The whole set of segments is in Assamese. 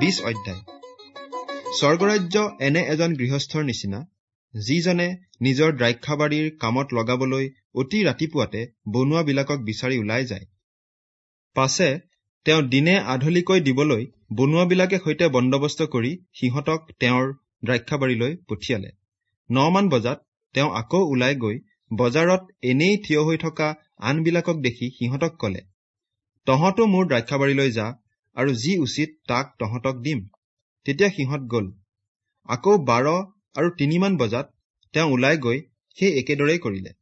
বিশ অধ্যায়। স্বৰ্গৰাজ্য এনে এজন গৃহস্থৰ নিচিনা যিজনে নিজৰ দ্ৰাক্ষাবাৰীৰ কামত লগাবলৈ অতি ৰাতিপুৱাতে বনোৱাবিলাকক বিচাৰি ওলাই যায়। পাছে তেওঁ দিনে আধলিকৈ দিবলৈ বনোৱাবিলাকে সৈতে বন্দবস্ত কৰি সিহঁতক তেওঁৰ দ্ৰাক্ষাবাৰীলৈ পঠিয়ালে। নমান বজাত তেওঁ আকৌ ওলাই গৈ বজাৰত এনেই থিয় হৈ থকা আনবিলাকক দেখি সিহঁতক কলে তহঁতো মোৰ দ্ৰাক্ষাবাৰীলৈ যা আৰু যি উচিত তাক তহঁতক দিম। তেতিয়া সিহঁত গল। আকৌ বাৰ আৰু তিনিমান বজাত তেওঁ ওলাই গৈ সেই একেদৰেই কৰিলে।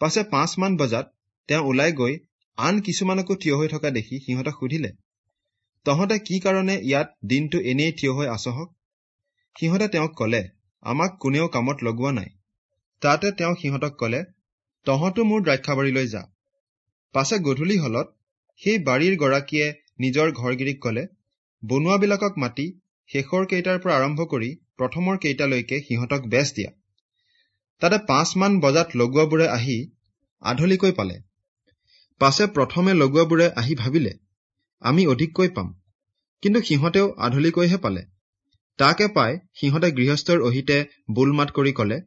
পাছে পাঁচমান বজাত তেওঁ ওলাই গৈ আন কিছুমানকো থিয় হৈ থকা দেখি সিহঁতক সুধিলে তহঁতে কি কাৰণে ইয়াত দিনটো এনেই থিয় হৈ আছহক? সিহঁতে তেওঁক কলে আমাক কোনেও কামত লগোৱা নাই। তাতে তেওঁ সিহঁতক কলে তহঁতো মোৰ দ্ৰাক্ষাবাৰীলৈ যা। পাছে গধূলি হলত সেই বাৰীৰ গৰাকীয়ে নিজৰ ঘৰগিৰিক কলে বনোৱাবিলাকক মাতি শেষৰ কেইটাৰ পৰা আৰম্ভ কৰি প্ৰথমৰ কেইটালৈকে সিহঁতক বেচ দিয়া। তাতে পাঁচমান বজাত লগোৱাবোৰে আহি আধলিকৈ পালে। পাছে প্ৰথমে লগোৱাবোৰে আহি ভাবিলে আমি অধিককৈ পাম। কিন্তু সিহঁতেও আধলিকৈহে পালে। তাকে পাই সিহঁতে গৃহস্থৰ অহিতে বোলমাত কৰি কলে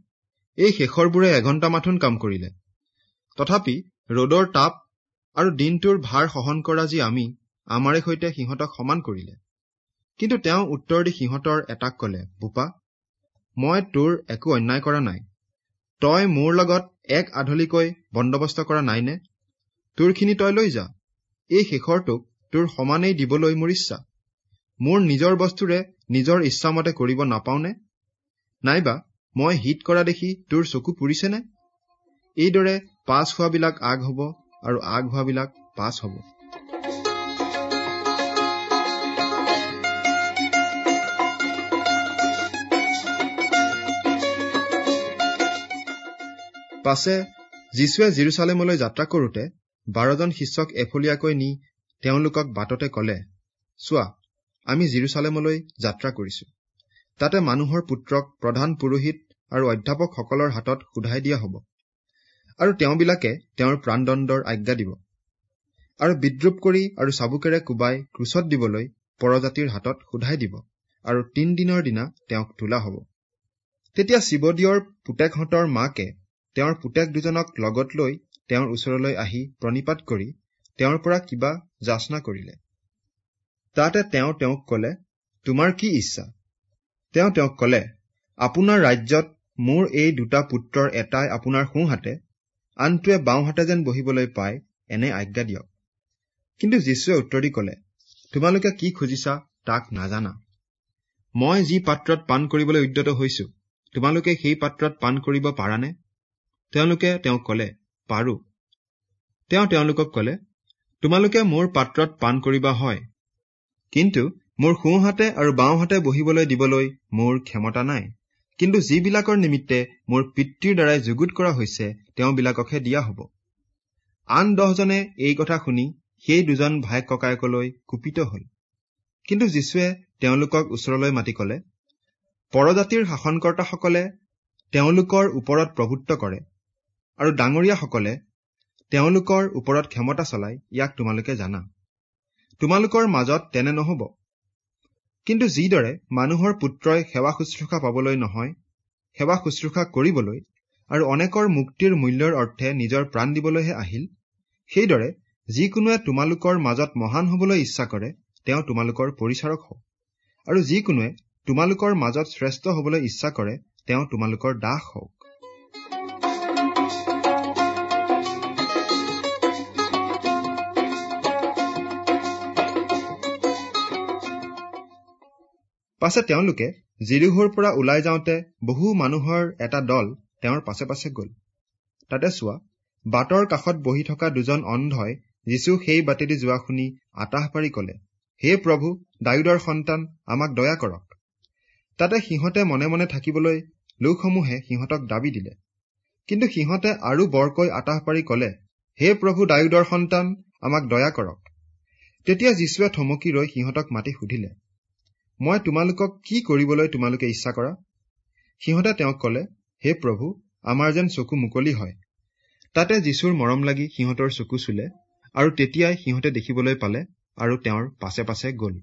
এই শেষৰবোৰে এঘণ্টা মাথোন কাম কৰিলে। তথাপি ৰদৰ তাপ আৰু দিনটোৰ ভাৰ সহন কৰা যি আমি আমাৰে সৈতে সিহঁতক সমান কৰিলে। কিন্তু তেওঁ উত্তৰ দি সিহঁতৰ এটাক কলে বোপা মই তোৰ একো অন্যায় কৰা নাই। তই মোৰ লগত এক আধলিকৈ বন্দবস্ত কৰা নাইনে? তোৰখিনি তই লৈ যা। এই শেষৰটোক তোৰ সমানেই দিবলৈ মোৰ ইচ্ছা। মোৰ নিজৰ বস্তুৰে নিজৰ ইচ্ছামতে কৰিব নাপাওনে? নাইবা মই হিত কৰা দেখি তোৰ চকু পুৰিছেনে? এইদৰে পাছ হোৱাবিলাক আগ হব আৰু আগ হোৱাবিলাক পাছ হব। পাছে যীশুৱে জিৰচালেমলৈ যাত্ৰা কৰোতে বাৰজন শিষ্যক এফলীয়াকৈ নি তেওঁলোকক বাটতে কলে চোৱা আমি জিৰচালেমলৈ যাত্ৰা কৰিছো। তাতে মানুহৰ পুত্ৰক প্ৰধান পুৰোহিত আৰু অধ্যাপকসকলৰ হাতত সোধাই দিয়া হব আৰু তেওঁবিলাকে তেওঁৰ প্ৰাণদণ্ডৰ আজ্ঞা দিব আৰু বিদ্ৰূপ কৰি আৰু চাবুকেৰে কোবাই ক্ৰুচত দিবলৈ পৰজাতিৰ হাতত সোধাই দিব আৰু তিনদিনৰ দিনা তেওঁক তোলা হব। তেতিয়া শিৱদিয়ৰ পুতেকহঁতৰ মাকে তেওঁৰ পুতেক দুজনক লগত লৈ তেওঁৰ ওচৰলৈ আহি প্ৰণিপাত কৰি তেওঁৰ পৰা কিবা যাচনা কৰিলে। তাতে তেওঁ তেওঁক কলে তোমাৰ কি ইচ্ছা? তেওঁ তেওঁক কলে আপোনাৰ ৰাজ্যত মোৰ এই দুটা পুত্ৰৰ এটাই আপোনাৰ সোঁহাতে আনটোৱে বাওঁহাতে যেন বহিবলৈ পায় এনে আজ্ঞা দিয়ক। কিন্তু যীশুৱে উত্তৰ দি কলে তোমালোকে কি খুজিছা তাক নাজানা। মই যি পাত্ৰত পাণ কৰিবলৈ উদ্যত হৈছো তোমালোকে সেই পাত্ৰত পাণ কৰিব পাৰানে? তেওঁলোকে তেওঁক কলে পাৰো। তেওঁ তেওঁলোকক কলে তোমালোকে মোৰ পাত্ৰত পাণ কৰিবা হয় কিন্তু মোৰ সোঁহাতে আৰু বাওঁহাতে বহিবলৈ দিবলৈ মোৰ ক্ষমতা নাই। কিন্তু যিবিলাকৰ নিমিত্তে মোৰ পিতৃৰ দ্বাৰাই যুগুত কৰা হৈছে তেওঁবিলাককহে দিয়া হব। আন দহজনে এই কথা শুনি সেই দুজন ভাইক ককায়েকলৈ কুপিত হল। কিন্তু যীশুৱে তেওঁলোকক ওচৰলৈ মাতি কলে পৰজাতিৰ শাসনকৰ্তাসকলে তেওঁলোকৰ ওপৰত প্ৰভুত্ব কৰে আৰু ডাঙৰীয়াসকলে তেওঁলোকৰ ওপৰত ক্ষমতা চলাই ইয়াক তোমালোকে জানা। তোমালোকৰ মাজত তেনে নহব। কিন্তু যিদৰে মানুহৰ পুত্ৰই সেৱা শুশ্ৰূষা পাবলৈ নহয় সেৱা শুশ্ৰূষা কৰিবলৈ আৰু অনেকৰ মুক্তিৰ মূল্যৰ অৰ্থে নিজৰ প্ৰাণ দিবলৈহে আহিল সেইদৰে যিকোনোৱে তোমালোকৰ মাজত মহান হবলৈ ইচ্ছা কৰে তেওঁ তোমালোকৰ পৰিচাৰক হওক। আৰু যিকোনোৱে তোমালোকৰ মাজত শ্ৰেষ্ঠ হবলৈ ইচ্ছা কৰে তেওঁ তোমালোকৰ দাস হওক। পাছে তেওঁলোকে জিৰিহোৰ পৰা ওলাই যাওঁতে বহু মানুহৰ এটা দল তেওঁৰ পাছে পাছে গল। তাতে চোৱা বাটৰ কাষত বহি থকা দুজন অন্ধই যীশু সেই বাটেদি যোৱা শুনি আতাহ পাৰি কলে হে প্ৰভু ডায়ুদৰ সন্তান আমাক দয়া কৰক। তাতে সিহঁতে মনে মনে থাকিবলৈ লোকসমূহে সিহঁতক দাবী দিলে। কিন্তু সিহঁতে আৰু বৰকৈ আতাহ পাৰি কলে হে প্ৰভু ডায়ুদৰ সন্তান আমাক দয়া কৰক। তেতিয়া যীশুৱে থমকি ৰৈ সিহঁতক মাতি সুধিলে মই তোমালোকক কি কৰিবলৈ তোমালোকে ইচ্ছা কৰা? সিহঁতে তেওঁক কলে হে প্ৰভু আমাৰ যেন চকু মুকলি হয়। তাতে যীশুৰ মৰম লাগি সিহঁতৰ চকু চুলে আৰু তেতিয়াই সিহঁতে দেখিবলৈ পালে আৰু তেওঁৰ পাছে পাছে গল।